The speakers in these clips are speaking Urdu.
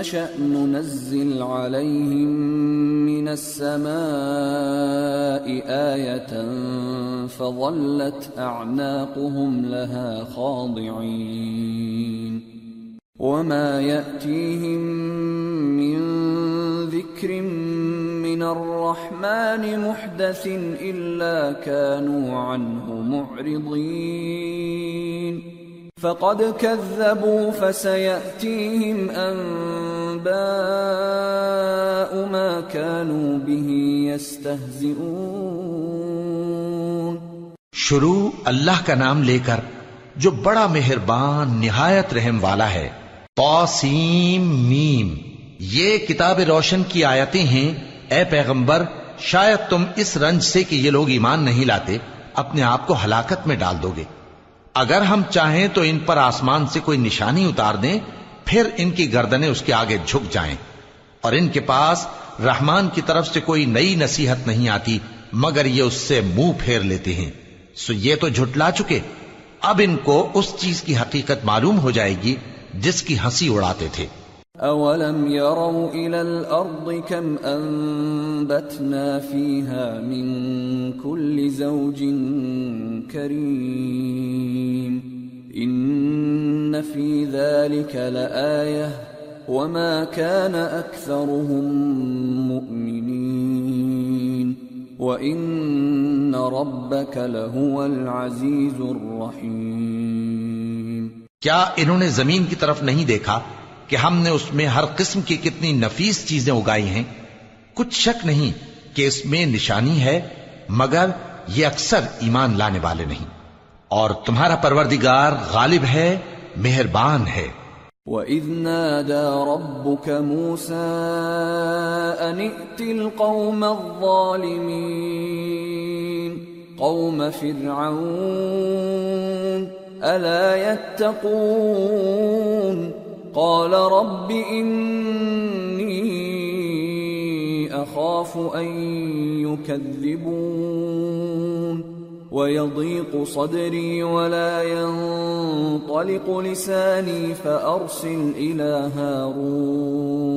نشأ ننزل عليهم من السماء آية فظلت أعناقهم لها خاضعين. وما يأتيهم من ذكر من الرحمن محدث إلا كانوا عنه معرضين. فقد كذبوا فسيأتيهم أنباء ما كانوا به يستهزئون. شروع اللہ کا نام لے کر جو بڑا مہربان، نہایت رحم والا ہے۔ توسیم میم۔ یہ کتاب روشن کی آیتیں ہیں۔ اے پیغمبر، شاید تم اس رنج سے کہ یہ لوگ ایمان نہیں لاتے، اپنے آپ کو ہلاکت میں ڈال دو گے اگر ہم چاہیں تو ان پر آسمان سے کوئی نشانی اتار دیں، پھر ان کی گردنیں اس کے آگے جھک جائیں۔ اور ان کے پاس رحمان کی طرف سے کوئی نئی نصیحت نہیں آتی، مگر یہ اس سے منہ پھیر لیتے ہیں۔ سو یہ تو جھٹلا چکے۔ اب ان کو اس چیز کی حقیقت معلوم ہو جائے گی، جس کی ہنسی اڑاتے تھے۔ أولم يروا إلى الأرض كم أنبتنا فيها من كل زوج كريم إن في ذلك لآية وما كان أكثرهم مؤمنين وإن ربك لهو العزيز الرحيم کیا انہوں نے زمین کی طرف نہیں دیکھا؟ کہ ہم نے اس میں ہر قسم کی کتنی نفیس چیزیں اگائی ہیں، کچھ شک نہیں کہ اس میں نشانی ہے، مگر یہ اکثر ایمان لانے والے نہیں۔ اور تمہارا پروردگار غالب ہے، مہربان ہے۔ وَإِذْ نَادَى رَبُّكَ مُوسَىٰ أَنِ ائْتِ الْقَوْمَ الظَّالِمِينَ، قَوْمَ فِرْعَوْنَ، أَلَا يَتَّقُونَ؟ قال رب إني أخاف أن يكذبون ويضيق صدري ولا ينطلق لساني فأرسل إلى هارون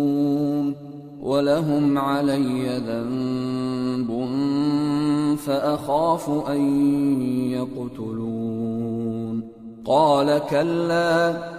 ولهم علي ذنب فأخاف أن يقتلون قال كلا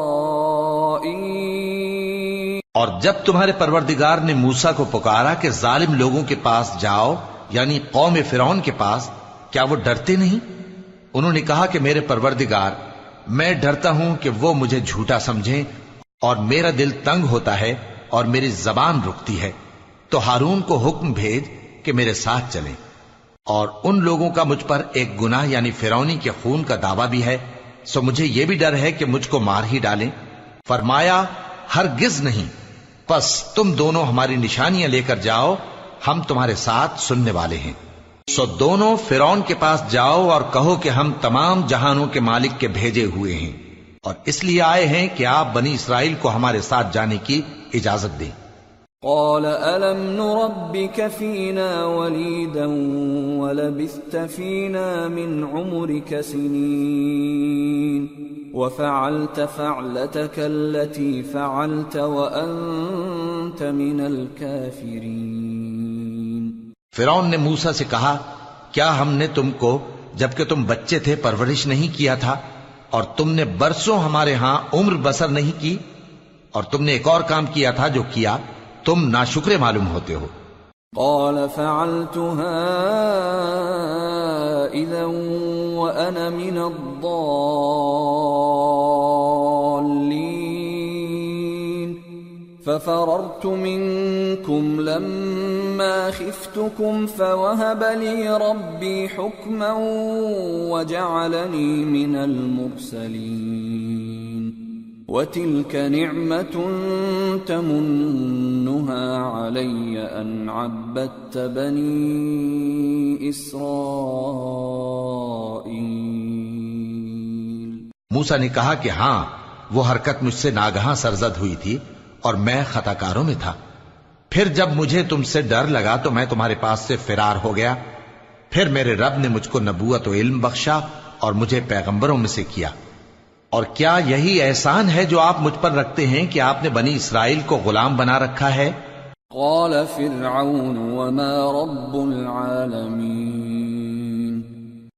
اور جب تمہارے پروردگار نے موسا کو پکارا کہ ظالم لوگوں کے پاس جاؤ یعنی قوم فرعون کے پاس، کیا وہ ڈرتے نہیں؟ انہوں نے کہا کہ میرے پروردگار، میں ڈرتا ہوں کہ وہ مجھے جھوٹا سمجھیں اور میرا دل تنگ ہوتا ہے اور میری زبان رکتی ہے۔ تو ہارون کو حکم بھیج کہ میرے ساتھ چلیں۔ اور ان لوگوں کا مجھ پر ایک گناہ یعنی فرونی کے خون کا دعویٰ بھی ہے، سو مجھے یہ بھی ڈر ہے کہ مجھ کو مار ہی ڈالیں۔ فرمایا، ہرگز نہیں۔ پس تم دونوں ہماری نشانیاں لے کر جاؤ، ہم تمہارے ساتھ سننے والے ہیں۔ سو دونوں فرون کے پاس جاؤ اور کہو کہ ہم تمام جہانوں کے مالک کے بھیجے ہوئے ہیں۔ اور اس لیے آئے ہیں کہ آپ بنی اسرائیل کو ہمارے ساتھ جانے کی اجازت دیں۔ قال، ألم نربك فينا وليدا ولبثت فينا من عمرك سنين وفعلت فعلتك التي فعلت وأنت من الكافرين. فرعون نے موسا سے کہا کیا ہم نے تم کو جبکہ تم بچے تھے پرورش نہیں کیا تھا؟ اور تم نے برسوں ہمارے ہاں عمر بسر نہیں کی؟ اور تم نے ایک اور کام کیا تھا جو کیا تم ناشکرے معلوم ہوتے ہو۔ قال فعلتها اذا وانا من الضالين. ففررت منكم لما خفتكم فوهب لي ربي حكما وجعلني من المرسلين. وتلك نعمة تمنها علي أن عبدت بني إسرائيل. موسا نے کہا کہ ہاں وہ حرکت مجھ سے ناگہاں سرزد ہوئی تھی۔ اور میں خطا کاروں میں تھا۔ پھر جب مجھے تم سے ڈر لگا تو میں تمہارے پاس سے فرار ہو گیا۔ پھر میرے رب نے مجھ کو نبوت و علم بخشا اور مجھے پیغمبروں میں سے کیا۔ اور کیا یہی احسان ہے جو آپ مجھ پر رکھتے ہیں کہ آپ نے بنی اسرائیل کو غلام بنا رکھا ہے؟ قال فرعون وما رب العالمين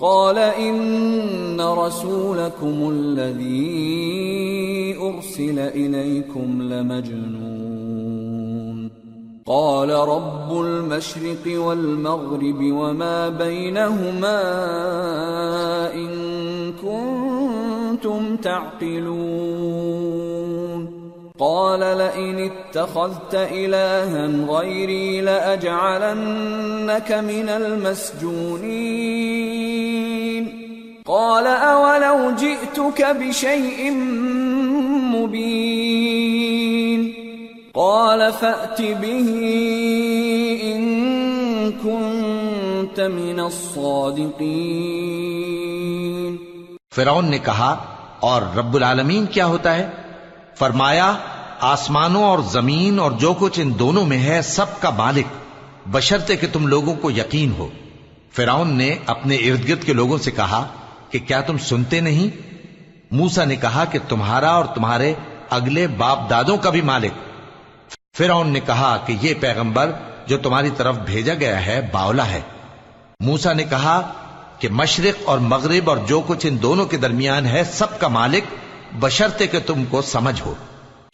قال إن رسولكم الذي أرسل إليكم لمجنون. قال رب المشرق والمغرب وما بينهما إن كنتم تعقلون. قال لئن اتخذت إلها غيري لأجعلنك من المسجونين. قال أولو جئتك بشيء مبين. قال فأت به إن كنت من الصادقين. فرعون نے کہا، اور رب العالمین کیا ہوتا ہے؟ فرمایا، آسمانوں اور زمین اور جو کچھ ان دونوں میں ہے، سب کا مالک بشرتے کہ تم لوگوں کو یقین ہو۔ فرعون نے اپنے ارد گرد کے لوگوں سے کہا کہ کیا تم سنتے نہیں؟ موسا نے کہا کہ تمہارا اور تمہارے اگلے باپ دادوں کا بھی مالک۔ فرعون نے کہا کہ یہ پیغمبر جو تمہاری طرف بھیجا گیا ہے، باولا ہے۔ موسا نے کہا کہ مشرق اور مغرب اور جو کچھ ان دونوں کے درمیان ہے، سب کا مالک بشرتے کہ تم کو سمجھ ہو۔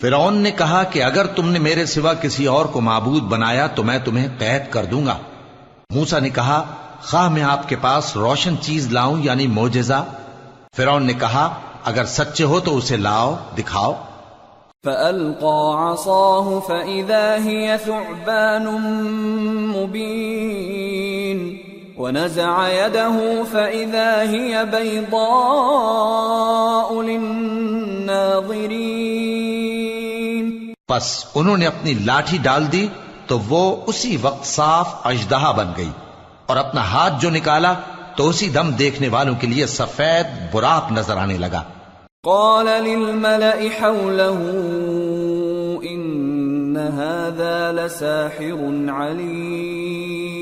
فرعون نے کہا کہ اگر تم نے میرے سوا کسی اور کو معبود بنایا تو میں تمہیں قید کر دوں گا۔ موسا نے کہا، خواہ میں آپ کے پاس روشن چیز لاؤں یعنی موجزہ فرعون نے کہا، اگر سچے ہو تو اسے لاؤ، دکھاؤ۔ عصاه فإذا هي ثعبان مبين ونزع يده فإذا هي بيضاء للناظرين. پس انہوں نے اپنی لاٹھی ڈال دی تو وہ اسی وقت صاف اجدہا بن گئی اور اپنا ہاتھ جو نکالا تو اسی دم دیکھنے والوں کے لیے سفید براق نظر آنے لگا۔ قال للملأ حوله إن هذا لساحر عليم۔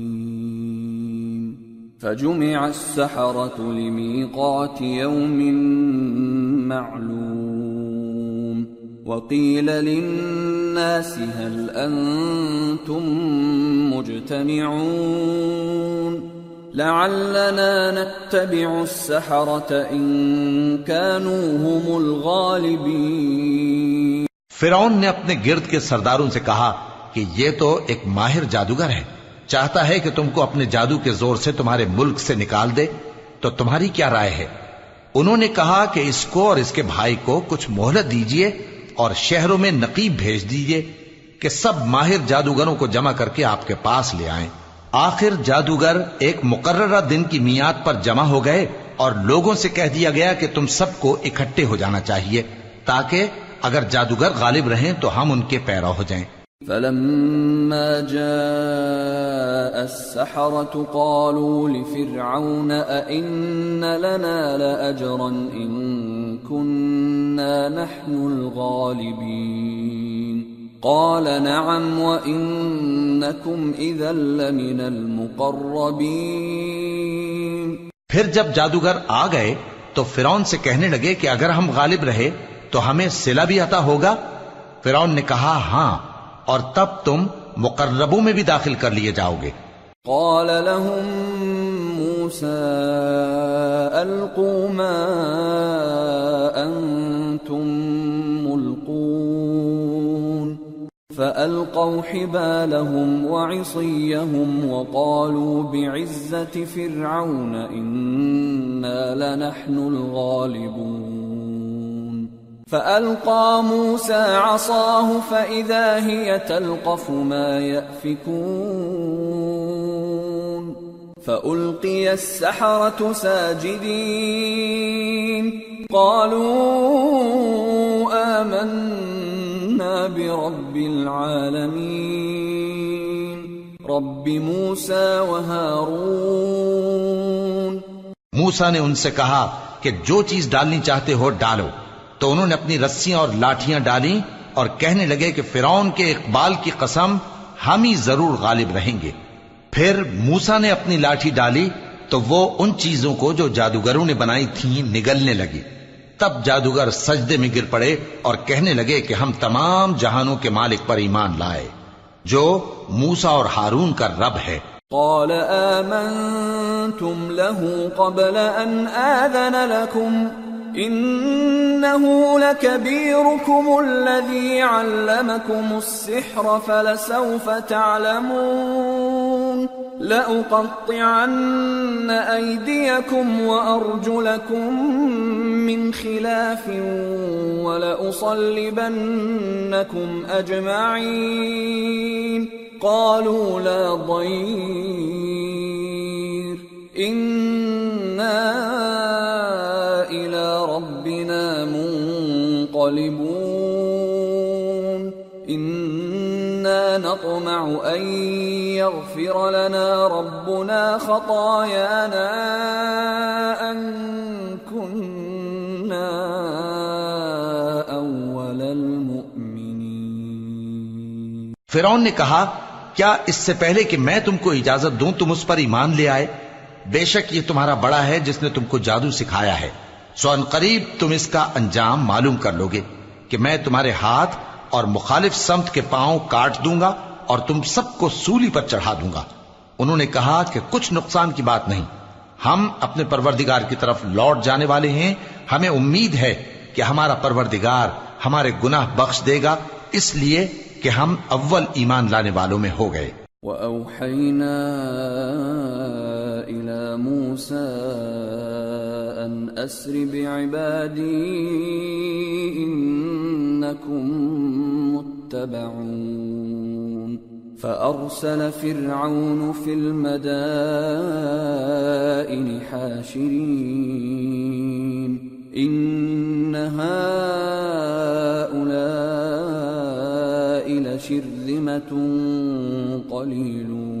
فجمع السحرة لميقات يوم معلوم وقيل للناس هل أنتم مجتمعون لعلنا نتبع السحرة إن كانوا هم الغالبين فرعون نے اپنے گرد کے سرداروں سے کہا کہ یہ تو ایک ماہر جادوگر ہے۔ چاہتا ہے کہ تم کو اپنے جادو کے زور سے تمہارے ملک سے نکال دے، تو تمہاری کیا رائے ہے؟ انہوں نے کہا کہ اس کو اور اس کے بھائی کو کچھ مہلت دیجیے اور شہروں میں نقیب بھیج دیجیے کہ سب ماہر جادوگروں کو جمع کر کے آپ کے پاس لے آئیں۔ آخر جادوگر ایک مقررہ دن کی میاد پر جمع ہو گئے اور لوگوں سے کہہ دیا گیا کہ تم سب کو اکٹھے ہو جانا چاہیے تاکہ اگر جادوگر غالب رہیں تو ہم ان کے پیرا ہو جائیں۔ فلما جاء السحرة قالوا لفرعون أئن لنا لأجرا إن كنا نحن الغالبين قال نعم وإنكم إذا لمن المقربين پھر جب جادوگر آ گئے تو فرون سے کہنے لگے کہ اگر ہم غالب رہے تو ہمیں سلا بھی عطا ہوگا؟ فرون نے کہا ہاں۔ اور تب تم مقربوں میں بھی داخل کر لیے جاؤ گے۔ قال لهم موسى ألقوا ما أنتم ملقون۔ فألقوا حبالهم وعصيهم وقالوا بعزة فرعون إنا لنحن الغالبون۔ فألقى موسى عصاه فإذا هي تلقف ما يأفكون فألقي السحرة ساجدين قالوا آمنا برب العالمين رب موسى وهارون موسا نے ان سے کہا کہ جو چیز ڈالنی چاہتے ہو ڈالو۔ تو انہوں نے اپنی رسیاں اور لاٹیاں ڈالی اور کہنے لگے کہ فرعون کے اقبال کی قسم، ہم ہی ضرور غالب رہیں گے۔ پھر موسا نے اپنی لاٹھی ڈالی تو وہ ان چیزوں کو جو جادوگروں نے بنائی تھیں، نگلنے لگی۔ تب جادوگر سجدے میں گر پڑے اور کہنے لگے کہ ہم تمام جہانوں کے مالک پر ایمان لائے، جو موسا اور ہارون کا رب ہے۔ قال آمنتم له قبل أن آذن لكم إنه لكبيركم الذي علمكم السحر فلسوف تعلمون لأقطعن أيديكم وأرجلكم من خلاف ولأصلبنكم أجمعين قالوا لا ضير إنا منقلبون إنا نطمع أن يغفر لنا ربنا خطايانا أن كنا أول المؤمنين. فرعون نے کہا، کیا اس سے پہلے کہ میں تم کو اجازت دوں، تم اس پر ایمان لے آئے؟ بے شک یہ تمہارا بڑا ہے جس نے تم کو جادو سکھایا ہے۔ سو ان قریب تم اس کا انجام معلوم کر لوگے کہ میں تمہارے ہاتھ اور مخالف سمت کے پاؤں کاٹ دوں گا اور تم سب کو سولی پر چڑھا دوں گا۔ انہوں نے کہا کہ کچھ نقصان کی بات نہیں۔ ہم اپنے پروردگار کی طرف لوٹ جانے والے ہیں۔ ہمیں امید ہے کہ ہمارا پروردگار ہمارے گناہ بخش دے گا۔ اس لیے کہ ہم اول ایمان لانے والوں میں ہو گئے۔ وأوحينا إلى موسى أن أسر بعبادي إنكم متبعون. فأرسل فرعون في المدائن حاشرين. إن هؤلاء لشرذمة قليلون.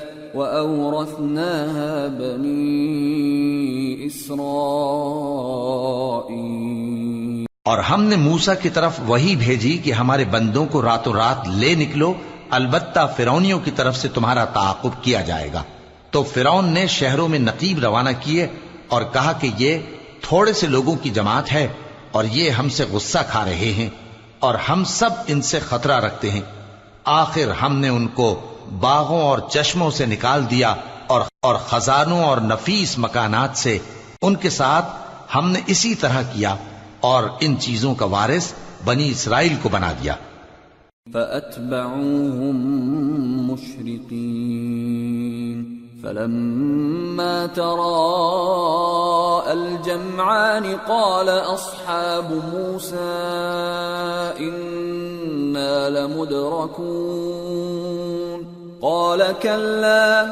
وأورثناها بني إسرائيل اور ہم نے موسا کی طرف وہی بھیجی کہ ہمارے بندوں کو راتوں رات لے نکلو، البتہ فرونیوں کی طرف سے تمہارا تعاقب کیا جائے گا۔ تو فرون نے شہروں میں نقیب روانہ کیے اور کہا کہ یہ تھوڑے سے لوگوں کی جماعت ہے اور یہ ہم سے غصہ کھا رہے ہیں اور ہم سب ان سے خطرہ رکھتے ہیں۔ آخر ہم نے ان کو باغوں اور چشموں سے نکال دیا اور اور خزانوں اور نفیس مکانات سے ان کے ساتھ ہم نے اسی طرح کیا اور ان چیزوں کا وارث بنی اسرائیل کو بنا دیا۔ فأتبعوهم مشرقين۔ فلما تراءى الجمعان قال أصحاب موسى إنا لمدركون۔ قال كلا،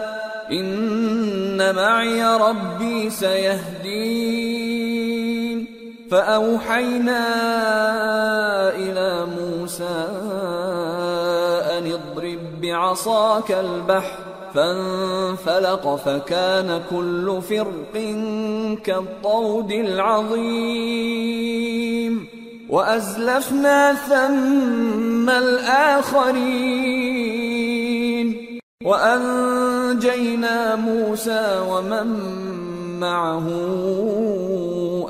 إن معي ربي سيهدين. فأوحينا إلى موسى أن اضرب بعصاك البحر، فانفلق فكان كل فرق كالطود العظيم. وأزلفنا ثم الآخرين وأنجينا موسى ومن معه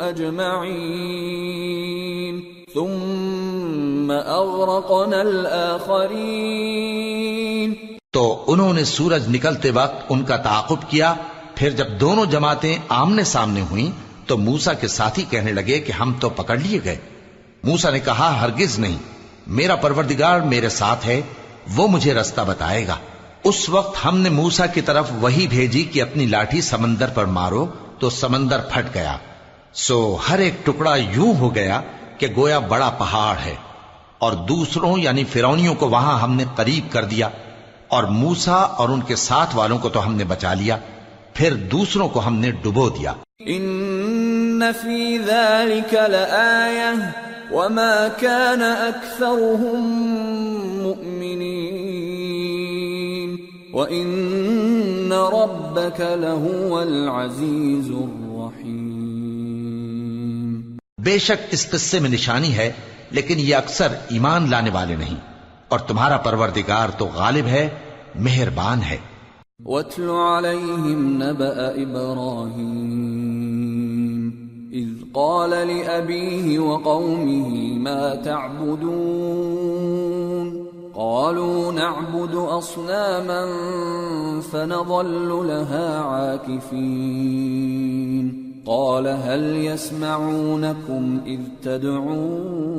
أجمعين ثم أغرقنا الآخرين تو انہوں نے سورج نکلتے وقت ان کا تعاقب کیا، پھر جب دونوں جماعتیں آمنے سامنے ہوئیں تو موسا کے ساتھی کہنے لگے کہ ہم تو پکڑ لیے گئے۔ موسا نے کہا، ہرگز نہیں۔ میرا پروردگار میرے ساتھ ہے، وہ مجھے رستہ بتائے گا۔ اس وقت ہم نے موسا کی طرف وہی بھیجی کہ اپنی لاٹھی سمندر پر مارو، تو سمندر پھٹ گیا۔ سو ہر ایک ٹکڑا یوں ہو گیا کہ گویا بڑا پہاڑ ہے۔ اور دوسروں یعنی فرونیوں کو وہاں ہم نے قریب کر دیا۔ اور موسا اور ان کے ساتھ والوں کو تو ہم نے بچا لیا۔ پھر دوسروں کو ہم نے ڈبو دیا۔ إن في ذلك لآية وما كان أكثرهم مؤمنين وإن ربك لهو العزيز الرحيم بے شک اس قصے میں نشانی ہے لیکن یہ اکثر ایمان لانے والے نہیں۔ اور تمہارا پروردگار تو غالب ہے مہربان ہے۔ واتل عليهم نبأ إبراهيم إذ قال لأبيه وقومه ما تعبدون؟ قالوا نعبد أصناما فنظل لها عاكفين. قال هل يسمعونكم إذ تدعون؟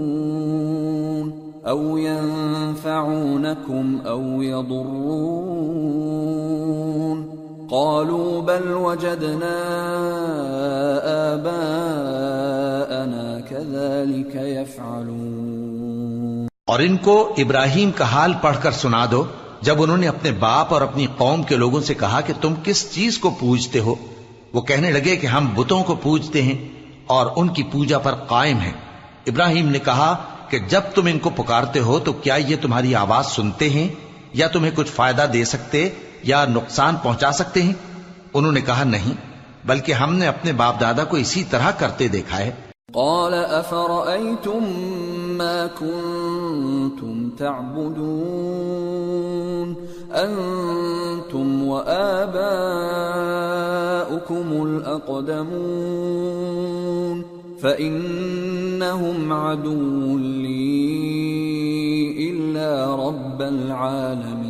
أو ينفعونكم أو يضرون؟ قالوا بل وجدنا آباءنا كذلك يفعلون. اور ان کو ابراہیم کا حال پڑھ کر سنا دو، جب انہوں نے اپنے باپ اور اپنی قوم کے لوگوں سے کہا کہ تم کس چیز کو پوجتے ہو؟ وہ کہنے لگے کہ ہم بتوں کو پوجتے ہیں اور ان کی پوجا پر قائم ہیں۔ ابراہیم نے کہا کہ جب تم ان کو پکارتے ہو تو کیا یہ تمہاری آواز سنتے ہیں یا تمہیں کچھ فائدہ دے سکتے؟ یا نقصان پہنچا سکتے ہیں؟ انہوں نے کہا، نہیں، بلکہ ہم نے اپنے باپ دادا کو اسی طرح کرتے دیکھا ہے. قال أفرأيتم ما كنتم تعبدون؟ أنتم وآباؤكم الأقدمون فإنهم عدو لي إلا رب العالمين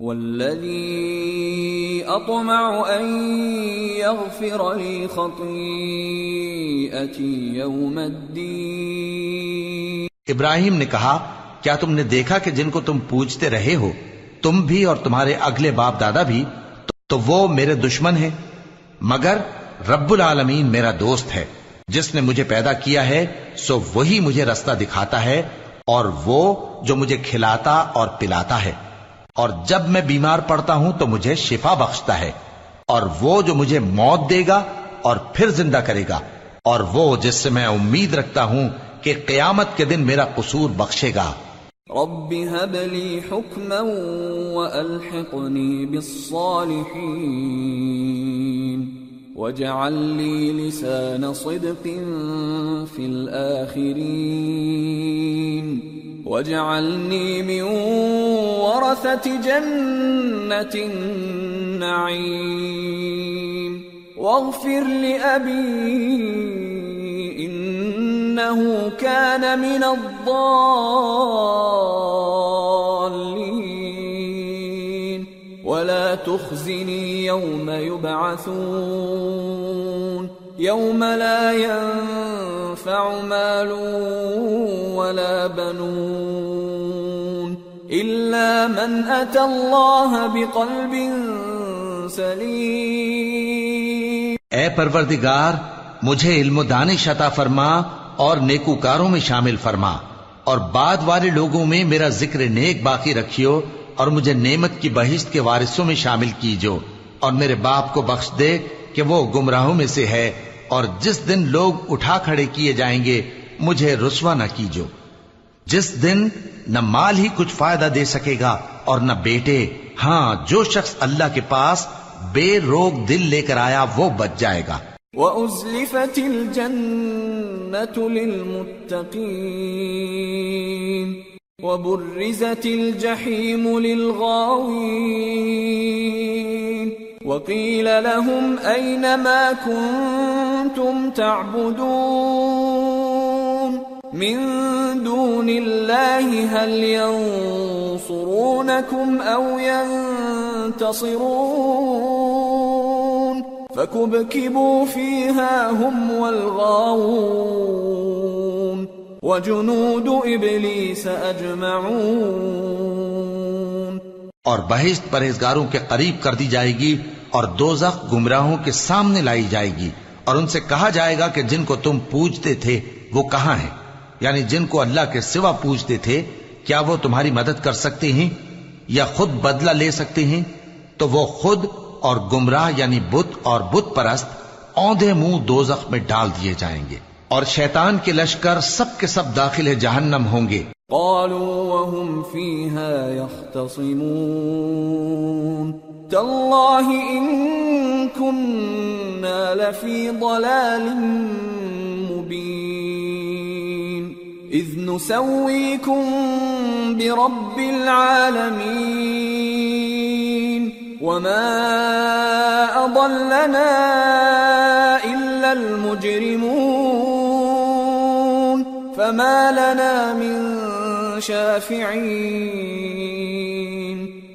والذي أطمع أن يغفر لي خطيئتي يوم الدين. ابراہیم نے کہا، کیا تم نے دیکھا کہ جن کو تم پوجتے رہے ہو، تم بھی اور تمہارے اگلے باپ دادا بھی، تو وہ میرے دشمن ہیں، مگر رب العالمین میرا دوست ہے، جس نے مجھے پیدا کیا ہے، سو وہی مجھے رستہ دکھاتا ہے، اور وہ جو مجھے کھلاتا اور پلاتا ہے۔ اور جب میں بیمار پڑتا ہوں تو مجھے شفا بخشتا ہے، اور وہ جو مجھے موت دے گا اور پھر زندہ کرے گا، اور وہ جس سے میں امید رکھتا ہوں کہ قیامت کے دن میرا قصور بخشے گا۔ رب هب لي حكما وألحقني بالصالحين، واجعل لي لسان صدق في الآخرين. واجعلني من ورثة جنة النعيم. واغفر لأبي إنه كان من الضالين. ولا تخزني يوم يبعثون. يوم لا ينفع مال ولا بنون إلا من أتى الله بقلب سليم. اے پروردگار، مجھے علم و دانش عطا فرما اور نیکوکاروں میں شامل فرما اور بعد والے لوگوں میں میرا ذکر نیک باقی رکھیو اور مجھے نعمت کی بہشت کے وارثوں میں شامل کیجو اور میرے باپ کو بخش دے کہ وہ گمراہوں میں سے ہے اور جس دن لوگ اٹھا کھڑے کیے جائیں گے، مجھے رسوا نہ کیجو۔ جس دن نہ مال ہی کچھ فائدہ دے سکے گا اور نہ بیٹے ہاں جو شخص اللہ کے پاس بے روک دل لے کر آیا، وہ بچ جائے گا۔ وأزلفت الجنة للمتقين۔ وبرزت الجحيم للغاوين۔ وقيل لهم أين ما كنتم تعبدون. من دون الله هل ينصرونكم أو ينتصرون؟ فكبكبوا فيها هم والغاوون. وجنود إبليس أجمعون. اور بہشت پرہیزگاروں کے قریب کر دی جائے گی اور دوزخ گمراہوں کے سامنے لائی جائے گی۔ اور ان سے کہا جائے گا کہ جن کو تم پوجتے تھے، وہ کہاں ہیں؟ یعنی جن کو اللہ کے سوا پوجتے تھے، کیا وہ تمہاری مدد کر سکتے ہیں؟ یا خود بدلہ لے سکتے ہیں؟ تو وہ خود اور گمراہ یعنی بت اور بت پرست، اوندے منہ دوزخ میں ڈال دیے جائیں گے۔ اور شیطان کے لشکر سب کے سب داخل جہنم ہوں گے۔ قالوا وهم فيها يختصمون۔ تالله إن كنا لفي ضلال مبين إذ نسويكم برب العالمين وما أضلنا إلا المجرمون. فما لنا من شافعين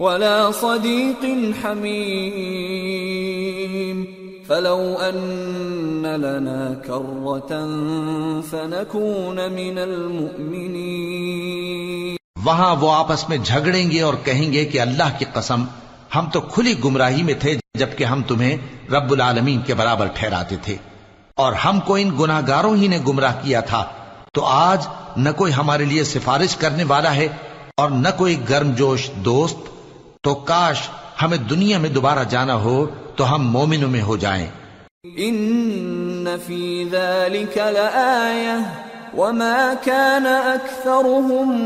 ولا صديق حميم. فلو أن لنا كرة فنكون من المؤمنين. وہاں وہ آپس میں جھگڑیں گے اور کہیں گے کہ اللہ کی قسم، ہم تو کھلی گمراہی میں تھے جبکہ ہم تمہیں رب العالمین کے برابر ٹھہراتے تھے۔ اور ہم کو ان گناہگاروں ہی نے گمراہ کیا تھا۔ تو آج نہ کوئی ہمارے لیے سفارش کرنے والا ہے اور نہ کوئی گرم جوش دوست تو کاش ہمیں دنیا میں دوبارہ جانا ہو تو ہم مومنوں میں ہو جائیں۔ إن في ذلك لآية وما كان أكثرهم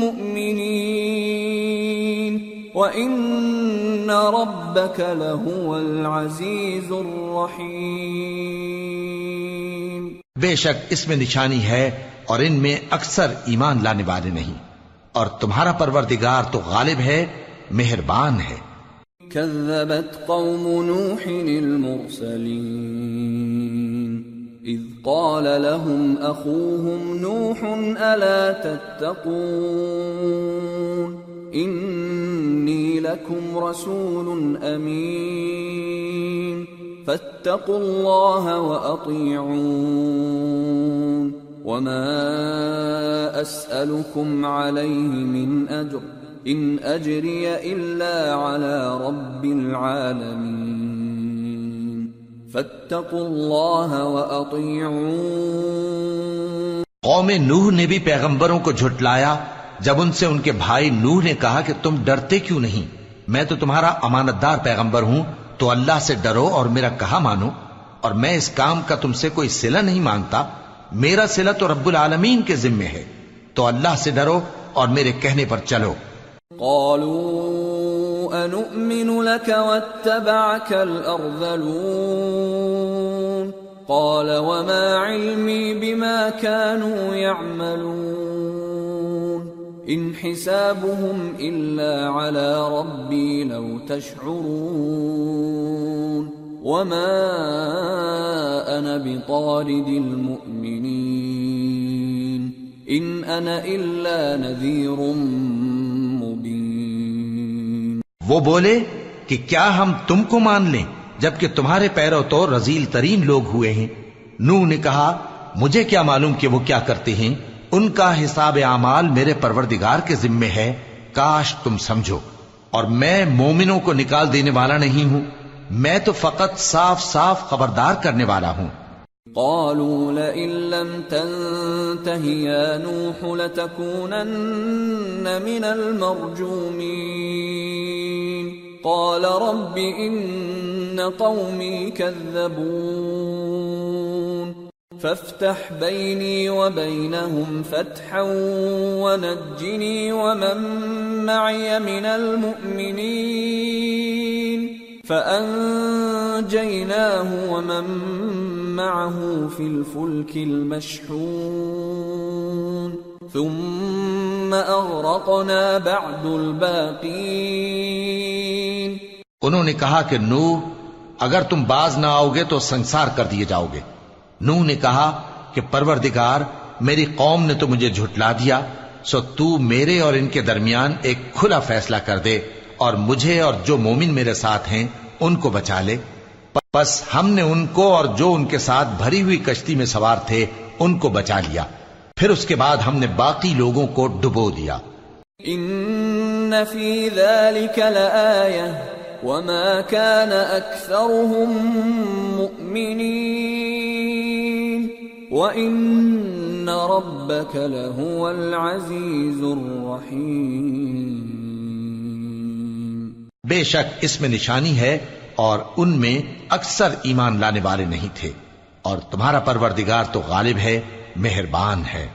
مؤمنين وإن ربك لهو العزيز الرحيم بے شک اس میں نشانی ہے اور ان میں اکثر ایمان لانے والے نہیں۔ اور تمہارا پروردگار تو غالب ہے مہربان ہے۔ كذبت قوم نوح المرسلين، إذ قال لهم أخوهم نوح، ألا تتقون؟ إني لكم رسول أمين، فاتقوا الله وأطيعون. وما أسألكم عليه من أجر. إن أجري إلا على رب العالمين. فاتقوا الله وأطيعون. قوم نوح نے بھی پیغمبروں کو جھٹلایا جب ان سے ان کے بھائی نوح نے کہا کہ تم ڈرتے کیوں نہیں؟ میں تو تمہارا امانت دار پیغمبر ہوں، تو اللہ سے ڈرو اور میرا کہا مانو، اور میں اس کام کا تم سے کوئی صلہ نہیں مانگتا، میرا صلہ تو رب العالمین کے ذمے ہے، تو اللہ سے ڈرو اور میرے کہنے پر چلو۔ قالوا أنؤمن لك واتبعك الأرذلون قال وما علمي بما كانوا يعملون إن حسابهم إلا على ربي لو تشعرون وما أنا بطارد المؤمنين إن أنا إلا نذير مبين وہ بولے کہ کیا ہم تم کو مان لیں جبکہ تمہارے پیرو تو رزیل ترین لوگ ہوئے ہیں؟ نو نے کہا، مجھے کیا معلوم کہ وہ کیا کرتے ہیں؟ ان کا حساب اعمال میرے پروردگار کے ذمے ہے۔ کاش تم سمجھو۔ اور میں مومنوں کو نکال دینے والا نہیں ہوں۔ میں تو فقط صاف صاف خبردار کرنے والا ہوں۔ قالوا لئن لم تنته يا نوح لتكونن من المرجومين. قال رب إن قومي كذبون. فافتح بيني وبينهم فتحا ونجني ومن معي من المؤمنين. فأنجيناه ومن معه في الفلك المشحون ثم أغرقنا بعد الباقين انہوں نے کہا کہ نو، اگر تم باز نہ آؤ گے تو سنسار کر دیے جاؤ گے۔ نو نے کہا کہ پروردگار، میری قوم نے تو مجھے جھٹلا دیا، سو تو میرے اور ان کے درمیان ایک کھلا فیصلہ کر دے۔ اور مجھے اور جو مومن میرے ساتھ ہیں، ان کو بچا لے۔ بس ہم نے ان کو اور جو ان کے ساتھ بھری ہوئی کشتی میں سوار تھے، ان کو بچا لیا۔ پھر اس کے بعد ہم نے باقی لوگوں کو ڈبو دیا۔ ان فی ذلك لآیہ، وما كان اکثرهم مؤمنین۔ وان ربك لهو العزیز الرحیم۔ بے شک اس میں نشانی ہے اور ان میں اکثر ایمان لانے والے نہیں تھے اور تمہارا پروردگار تو غالب ہے، مہربان ہے۔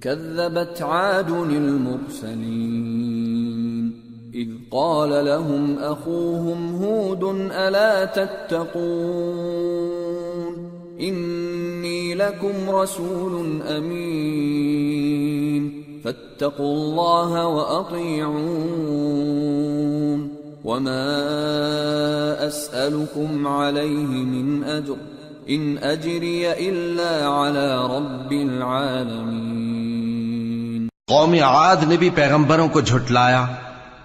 كذبت عاد المرسلين، إذ قال لهم أخوهم هود ألا تتقون؟ إني لكم رسول أمين، فاتقوا الله وأطيعون۔ وما أسألكم عليه من أجر إن أجري إلا على رب العالمين قوم عاد نے بھی پیغمبروں کو جھٹلایا۔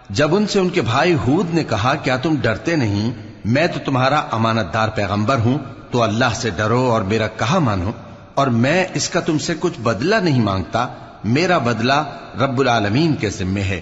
جب ان سے ان کے بھائی ہود نے کہا، کیا تم ڈرتے نہیں؟ میں تو تمہارا امانت دار پیغمبر ہوں، تو اللہ سے ڈرو اور میرا کہا مانو۔ اور میں اس کا تم سے کچھ بدلہ نہیں مانگتا، میرا بدلہ رب العالمین کے ذمے ہے۔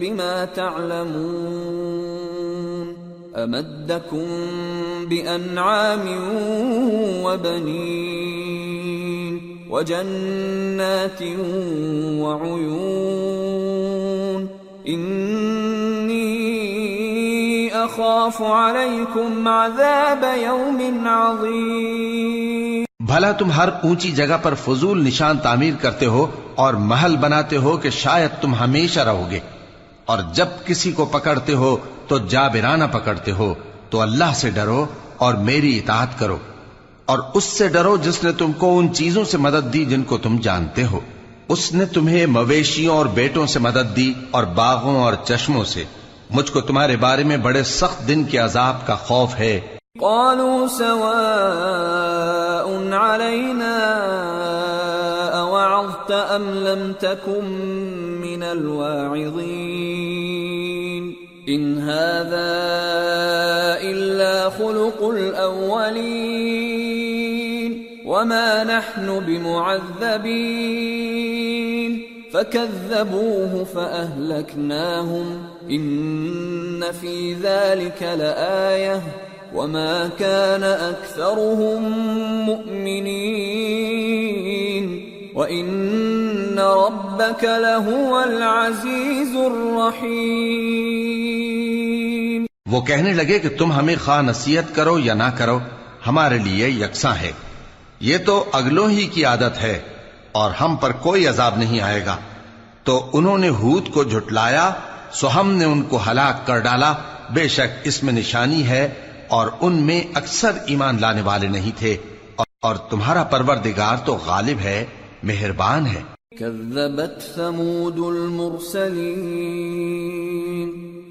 بما تعلمون أمدكم بأنعام وبنين وجنات وعيون إني أخاف عليكم عذاب يوم عظيم بھلا تم ہر اونچی جگہ پر فضول نشان تعمیر کرتے ہو اور محل بناتے ہو کہ شاید تم ہمیشہ رہو گے۔ اور جب کسی کو پکڑتے ہو تو جابرانہ پکڑتے ہو، تو اللہ سے ڈرو اور میری اطاعت کرو۔ اور اس سے ڈرو جس نے تم کو ان چیزوں سے مدد دی جن کو تم جانتے ہو۔ اس نے تمہیں مویشیوں اور بیٹوں سے مدد دی اور باغوں اور چشموں سے۔ مجھ کو تمہارے بارے میں بڑے سخت دن کے عذاب کا خوف ہے۔ قالوا سواء علينا أوعظت أم لم تكن من الواعظين. إن هذا إلا خلق الأولين. وما نحن بمعذبين. فكذبوه فأهلكناهم. إن في ذلك لآية. وما كان أكثرهم مؤمنين. وَإِنَّ رَبَّكَ لَهُوَ الْعَزِيزُ الرَّحِيمُ وہ کہنے لگے کہ تم ہمیں خواہ نصیحت کرو یا نہ کرو، ہمارے لیے یکساں ہے۔ یہ تو اگلوں ہی کی عادت ہے اور ہم پر کوئی عذاب نہیں آئے گا۔ تو انہوں نے ہود کو جھٹلایا، سو ہم نے ان کو ہلاک کر ڈالا۔ بے شک اس میں نشانی ہے اور ان میں اکثر ایمان لانے والے نہیں تھے۔ اور تمہارا پروردگار تو غالب ہے۔ مہربان ہے۔ كذبت ثمود المرسلين.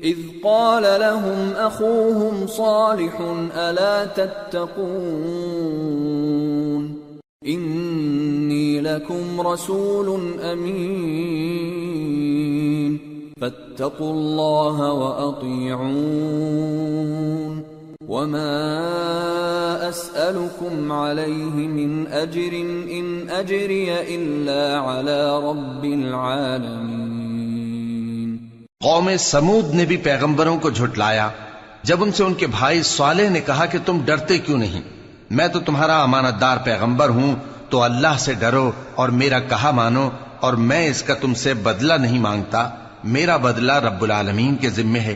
إذ قال لهم أخوهم صالح ألا تتقون؟ إني لكم رسول أمين. فاتقوا الله وأطيعون. وما أسألكم عليه من أجر إن أجري إلا على رب العالمين قوم سمود نے بھی پیغمبروں کو جھٹلایا۔ جب ان سے ان کے بھائی صالح نے کہا کہ تم ڈرتے کیوں نہیں؟ میں تو تمہارا امانت دار پیغمبر ہوں، تو اللہ سے ڈرو اور میرا کہا مانو اور میں اس کا تم سے بدلہ نہیں مانگتا۔ میرا بدلہ رب العالمین کے ذمے ہے۔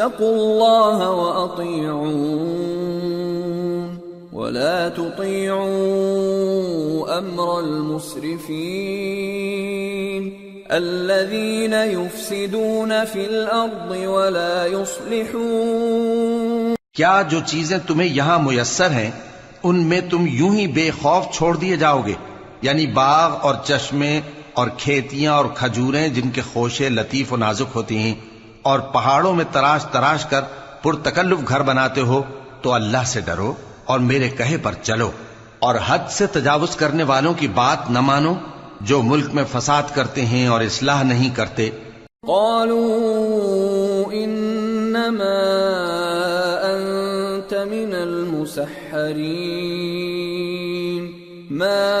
فاتقوا الله وأطيعون ولا تطيعوا أمر المسرفين الذين يفسدون في الأرض ولا يصلحون کیا جو چیزیں تمہیں یہاں میسر ہیں، ان میں تم یوں ہی بے خوف چھوڑ دیے جاؤ گے یعنی باغ اور چشمے اور کھیتیاں اور کھجوریں جن کے خوشے لطیف و نازک ہوتی ہیں۔ اور پہاڑوں میں تراش تراش کر پرتکلف گھر بناتے ہو تو اللہ سے ڈرو اور میرے کہے پر چلو اور حد سے تجاوز کرنے والوں کی بات نہ مانو جو ملک میں فساد کرتے ہیں اور اصلاح نہیں کرتے۔ قالوا انما انت من المسحرين. ما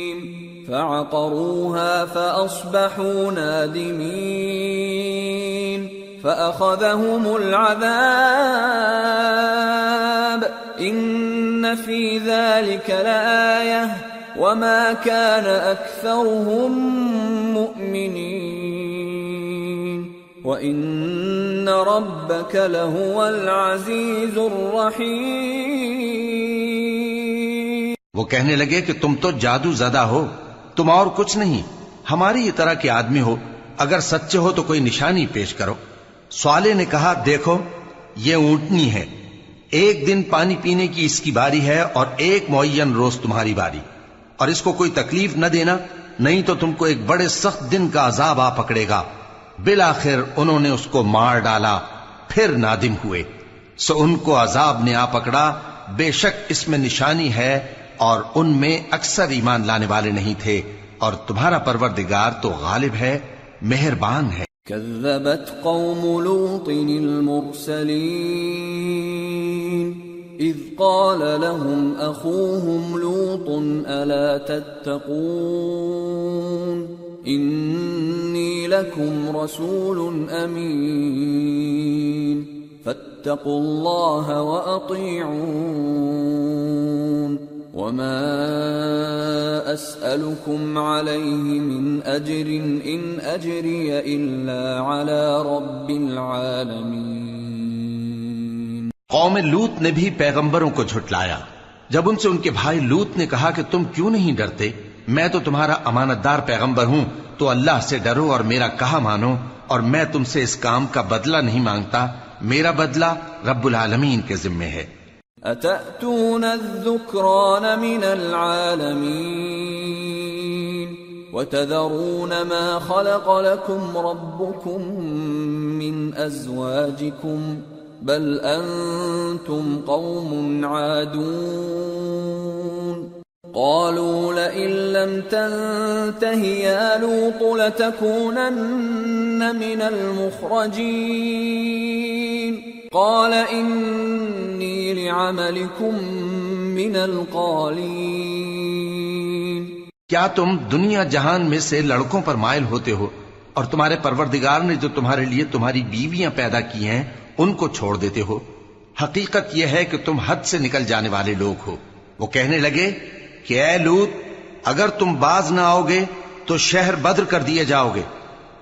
فعقروها فأصبحوا نادمين فأخذهم العذاب إن في ذلك لآية وما كان أكثرهم مؤمنين وإن ربك لهو العزيز الرحيم وہ کہنے لگے کہ تم تو جادو زدہ ہو۔ تم اور کچھ نہیں، ہماری یہ طرح کے آدمی ہو، اگر سچے ہو تو کوئی نشانی پیش کرو۔ سوالے نے کہا، دیکھو، یہ اونٹنی ہے۔ ایک دن پانی پینے کی اس کی باری ہے اور ایک معین روز تمہاری باری۔ اور اس کو کوئی تکلیف نہ دینا، نہیں تو تم کو ایک بڑے سخت دن کا عذاب آ پکڑے گا۔ بالآخر انہوں نے اس کو مار ڈالا، پھر نادم ہوئے۔ سو ان کو عذاب نے آ پکڑا۔ بے شک اس میں نشانی ہے اور ان میں اکثر ایمان لانے والے نہیں تھے، اور تمہارا پروردگار تو غالب ہے، مہربان ہے۔ كذبت قوم لوط المرسلين، إذ قال لهم أخوهم لوط ألا تتقون؟ إني لكم رسول أمين، فاتقوا الله وأطيعون۔ وما أسألكم عليه من أجر إن أجري إلا على رب العالمين قوم لوت نے بھی پیغمبروں کو جھٹلایا۔ جب ان سے ان کے بھائی لوت نے کہا کہ تم کیوں نہیں ڈرتے؟ میں تو تمہارا امانت دار پیغمبر ہوں، تو اللہ سے ڈرو اور میرا کہا مانو، اور میں تم سے اس کام کا بدلہ نہیں مانگتا، میرا بدلہ رب العالمین کے ذمے ہے۔ أتأتون الذكران من العالمين وتذرون ما خلق لكم ربكم من أزواجكم بل أنتم قوم عادون قالوا لئن لم تنته يا لوط لتكونن من المخرجين قال إني لعملكم من القالين. کیا تم دنیا جہان میں سے لڑکوں پر مائل ہوتے ہو اور تمہارے پروردگار نے جو تمہارے لیے تمہاری بیویاں پیدا کی ہیں، ان کو چھوڑ دیتے ہو؟ حقیقت یہ ہے کہ تم حد سے نکل جانے والے لوگ ہو۔ وہ کہنے لگے کہ اے لوت، اگر تم باز نہ آؤ گے تو شہر بدر کر دیے جاؤ گے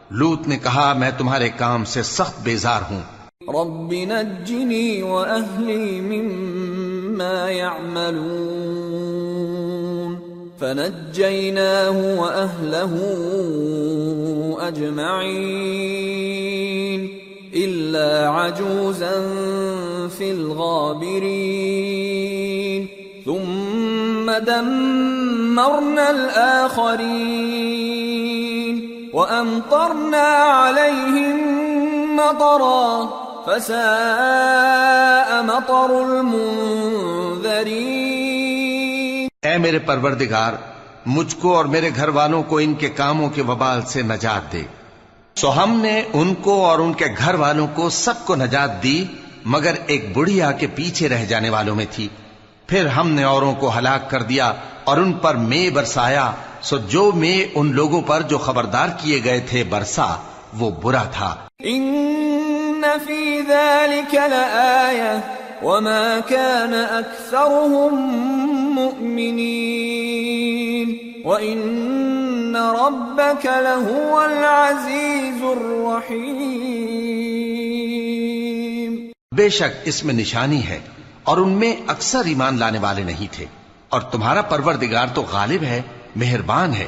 لوت نے کہا، میں تمہارے کام سے سخت بیزار ہوں۔ رب نجني وأهلي مما يعملون. فنجيناه وأهله أجمعين إلا عجوزا في الغابرين ثم دمرنا الآخرين وأمطرنا عليهم مطرا. فساء مطر اے میرے پروردگار مجھ کو اور میرے گھر والوں کو ان کے کاموں کے وبال سے نجات دے۔ سو ہم نے ان کو اور ان کے گھر والوں کو سب کو نجات دی مگر ایک بڑھیا کے پیچھے رہ جانے والوں میں تھی۔ پھر ہم نے اوروں کو ہلاک کر دیا اور ان پر مے برسایا۔ سو جو مے ان لوگوں پر جو خبردار کیے گئے تھے برسا وہ برا تھا۔ إن في ذلك لآية وما كان أكثرهم مؤمنين وإن ربك لهو العزيز الرحيم بے شک اس میں نشانی ہے اور ان میں اکثر ایمان لانے والے نہیں تھے اور تمہارا پروردگار تو غالب ہے، مہربان ہے۔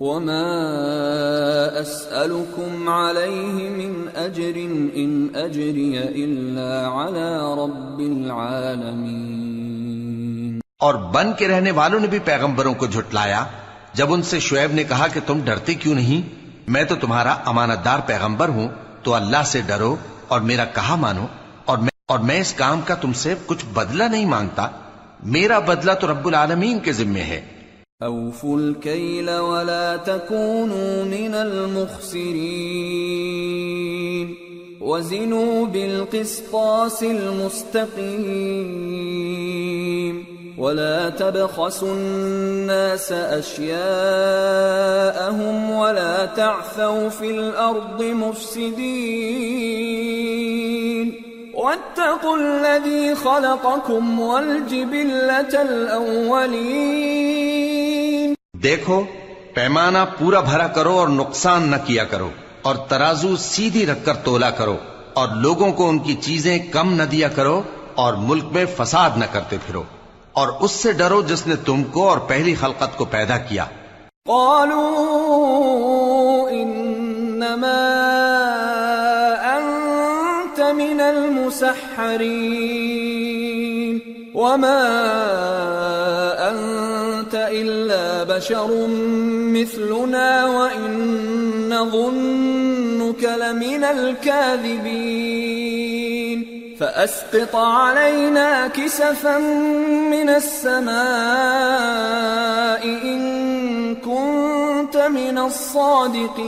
وما أسألكم عليه من أجر إن أجري إلا على رب العالمين اور بن کے رہنے والوں نے بھی پیغمبروں کو جھٹلایا۔ جب ان سے شعیب نے کہا کہ تم ڈرتے کیوں نہیں؟ میں تو تمہارا امانت دار پیغمبر ہوں، تو اللہ سے ڈرو اور میرا کہا مانو۔ اور میں اور میں اس کام کا تم سے کچھ بدلہ نہیں مانگتا۔ میرا بدلہ تو رب العالمین کے ذمے ہے۔ أوفوا الكيل ولا تكونوا من المخسرين. وزنوا بالقسطاس المستقيم. ولا تبخسوا الناس أشياءهم ولا تعثوا في الأرض مفسدين. واتقوا الذي خلقكم والجبلة الأولين. دیکھو پیمانہ پورا بھرا کرو اور نقصان نہ کیا کرو اور ترازو سیدھی رکھ کر تولا کرو اور لوگوں کو ان کی چیزیں کم نہ دیا کرو اور ملک میں فساد نہ کرتے پھرو۔ اور اس سے ڈرو جس نے تم کو اور پہلی خلقت کو پیدا کیا۔ قالوا المسحرين. وما أنت إلا بشر مثلنا وإن نظنك لمن الكاذبين. فأسقط علينا كسفا من السماء إن كنت من الصادقين.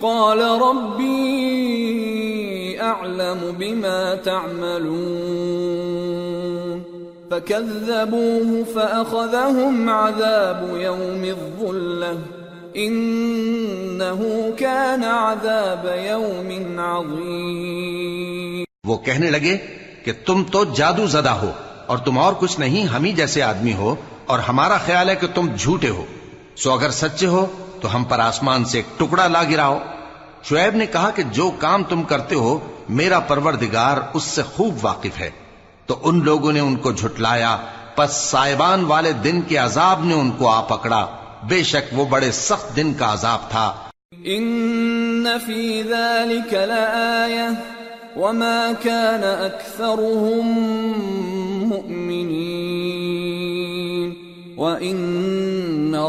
قال ربي أعلم بما تعملون. فكذبوه فأخذهم عذاب يوم الظلة. إن إنه كان عذاب يوم عظيم. وہ کہنے لگے کہ تم تو جادو زدہ ہو اور تم اور کچھ نہیں، ہم ہی جیسے آدمی ہو اور ہمارا خیال ہے کہ تم جھوٹے ہو۔ سو اگر سچے ہو تو ہم پر آسمان سے ایک ٹکڑا لا گراؤ شعیب نے کہا کہ جو کام تم کرتے ہو، میرا پروردگار اس سے خوب واقف ہے۔ تو ان لوگوں نے ان کو جھٹلایا، پس سائبان والے دن کے عذاب نے ان کو آ پکڑا۔ بے شک وہ بڑے سخت دن کا عذاب تھا۔ إن في ذلك لآية وما كان أكثرهم مؤمنين وإن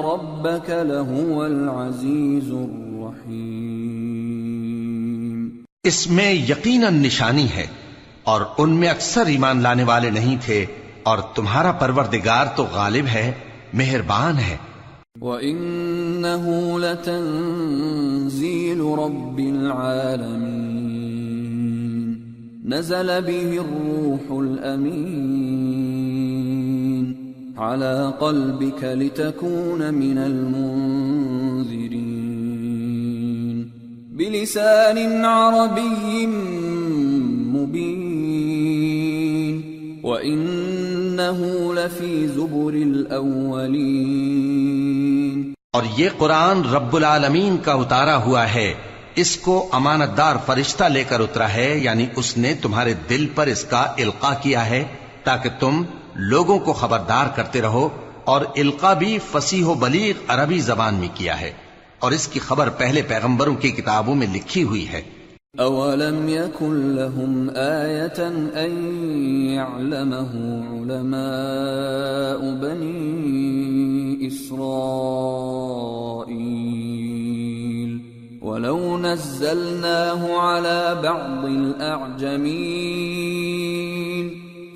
ربك لهو العزيز الرحيم۔ اس میں یقیناً نشانی ہے اور ان میں اکثر ایمان لانے والے نہیں تھے اور تمہارا پروردگار تو غالب ہے مہربان ہے۔ وَإِنَّهُ لَتَنزِيلُ رَبِّ الْعَالَمِينَ۔ نَزَلَ بِهِ الرُّوحُ الْأَمِينَ۔ عَلَى قَلْبِكَ لِتَكُونَ مِنَ الْمُنذِرِينَ بِلِسَانٍ عَرَبِيٍّ مُبِينٍ وَإِنَّهُ لَفِي زُبُرِ الْأَوَّلِينَ اور یہ قرآن رب العالمین کا اتارا ہوا ہے۔ اس کو امانت دار فرشتہ لے کر اترا ہے یعنی اس نے تمہارے دل پر اس کا القا کیا ہے تاکہ تم لوگوں کو خبردار کرتے رہو اور القا بھی فصیح و بلیغ عربی زبان میں کیا ہے اور اس کی خبر پہلے پیغمبروں کی کتابوں میں لکھی ہوئی ہے۔ أولم يكن لهم آية أن يعلمه علماء بني إسرائيل ولو نزلناه على بعض الأعجمين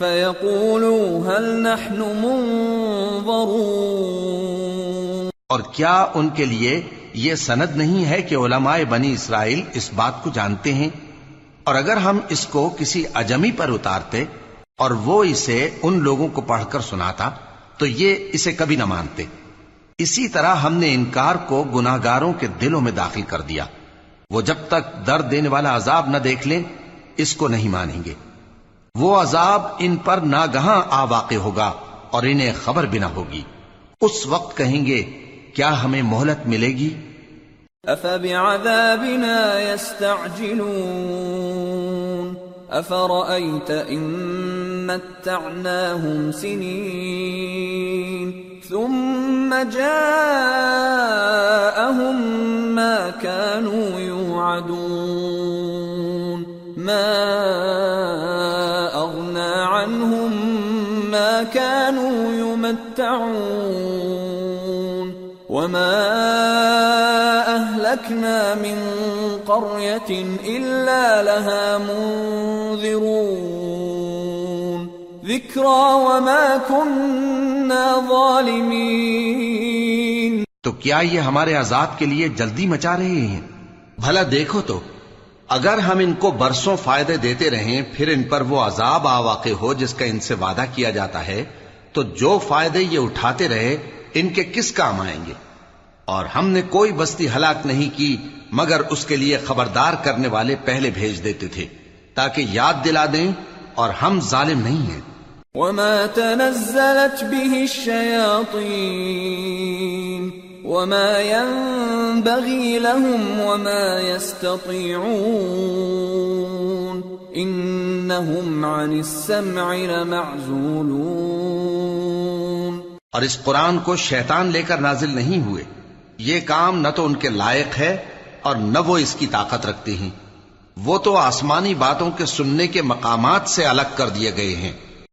فيقولوا هل نحن منظرون اور کیا ان کے لیے یہ سند نہیں ہے کہ علماء بنی اسرائیل اس بات کو جانتے ہیں؟ اور اگر ہم اس کو کسی اجمی پر اتارتے اور وہ اسے ان لوگوں کو پڑھ کر سناتا، تو یہ اسے کبھی نہ مانتے۔ اسی طرح ہم نے انکار کو گناہگاروں کے دلوں میں داخل کر دیا۔ وہ جب تک درد دینے والا عذاب نہ دیکھ لیں، اس کو نہیں مانیں گے۔ وہ عذاب ان پر ناگہاں آ واقع ہوگا اور انہیں خبر بھی نہ ہوگی۔ اس وقت کہیں گے، کیا ہمیں مہلت ملے گی؟ أفبعذابنا يستعجلون؟ أفرأيت إن متعناهم سنين؟ ثم جاءهم ما كانوا يوعدون؟ ما ما كانوا يمتعون وما أهلكنا من قرية إلا لها منذرون ذكرى وما كنا ظالمين تو کیا یہ ہمارے عذاب کے لیے جلدی مچا رہے ہیں؟ بھلا دیکھو تو۔ اگر ہم ان کو برسوں فائدے دیتے رہیں، پھر ان پر وہ عذاب آ واقع ہو جس کا ان سے وعدہ کیا جاتا ہے، تو جو فائدے یہ اٹھاتے رہے، ان کے کس کام آئیں گے؟ اور ہم نے کوئی بستی ہلاک نہیں کی، مگر اس کے لیے خبردار کرنے والے پہلے بھیج دیتے تھے، تاکہ یاد دلا دیں اور ہم ظالم نہیں ہیں۔ وما تنزلت به الشياطين وما ينبغي لهم وما يستطيعون إنهم عن السمع لمعزولون اور اس قرآن کو شیطان لے کر نازل نہیں ہوئے۔ یہ کام نہ تو ان کے لائق ہے اور نہ وہ اس کی طاقت رکھتے ہیں۔ وہ تو آسمانی باتوں کے سننے کے مقامات سے الگ کر دیے گئے ہیں۔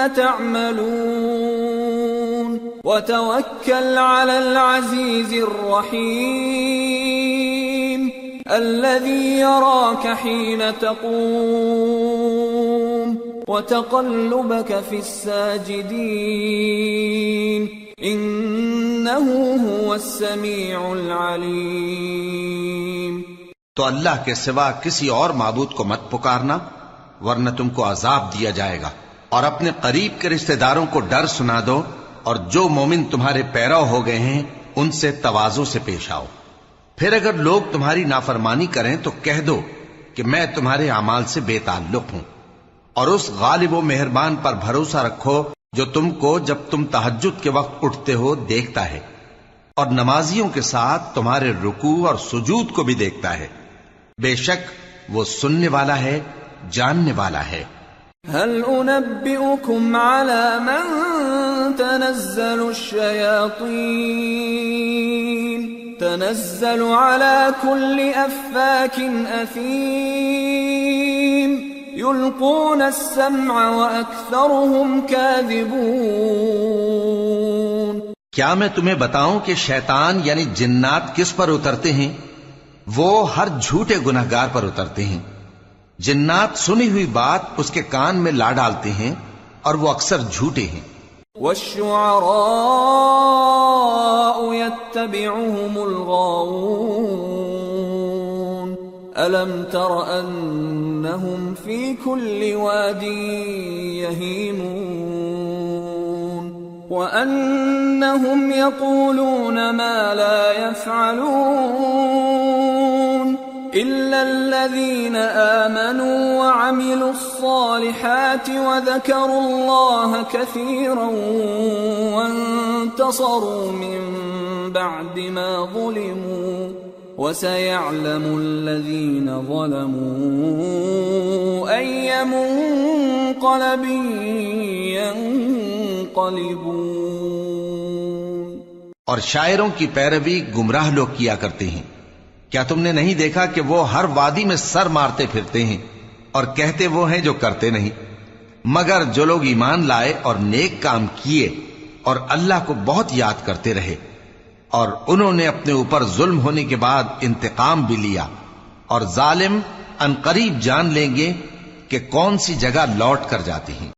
مما تعملون. وتوكل على العزيز الرحيم الذي يراك حين تقوم وتقلبك في الساجدين. إنه هو السميع العليم. تو اللہ کے سوا کسی اور معبود کو مت پکارنا، ورنہ تم کو عذاب دیا جائے گا۔ اور اپنے قریب کے رشتہ داروں کو ڈر سنا دو اور جو مومن تمہارے پیرو ہو گئے ہیں، ان سے توازوں سے پیش آؤ۔ پھر اگر لوگ تمہاری نافرمانی کریں تو کہہ دو کہ میں تمہارے اعمال سے بے تعلق ہوں۔ اور اس غالب و مہربان پر بھروسہ رکھو جو تم کو جب تم تحجد کے وقت اٹھتے ہو دیکھتا ہے۔ اور نمازیوں کے ساتھ تمہارے رکوع اور سجود کو بھی دیکھتا ہے۔ بے شک وہ سننے والا ہے، جاننے والا ہے۔ هل أنبئكم على من تنزل الشياطين؟ تنزل على كل أفاك أثيم. يلقون السمع وأكثرهم كاذبون. کیا میں تمہیں بتاؤں کہ شیطان یعنی جنات کس پر اترتے ہیں؟ وہ ہر جھوٹے گناہگار پر اترتے ہیں۔ جنات سنی ہوئی بات اس کے کان میں لا ڈالتے ہیں اور وہ اکثر جھوٹے ہیں۔ والشعراء يتبعهم الغاوون۔ ألم تر أنهم في كل واد يهيمون۔ وأنهم يقولون ما لا يفعلون۔ إلا الذين آمنوا وعملوا الصالحات وذكروا الله كثيرا وانتصروا من بعد ما ظلموا وسيعلم الذين ظلموا أي منقلب ينقلبون اور شاعروں کی پیروی گمراہ لوگ کیا کرتے ہیں؟ کیا تم نے نہیں دیکھا کہ وہ ہر وادی میں سر مارتے پھرتے ہیں اور کہتے وہ ہیں جو کرتے نہیں؟ مگر جو لوگ ایمان لائے اور نیک کام کیے اور اللہ کو بہت یاد کرتے رہے اور انہوں نے اپنے اوپر ظلم ہونے کے بعد انتقام بھی لیا اور ظالم انقریب جان لیں گے کہ کون سی جگہ لوٹ کر جاتے ہیں۔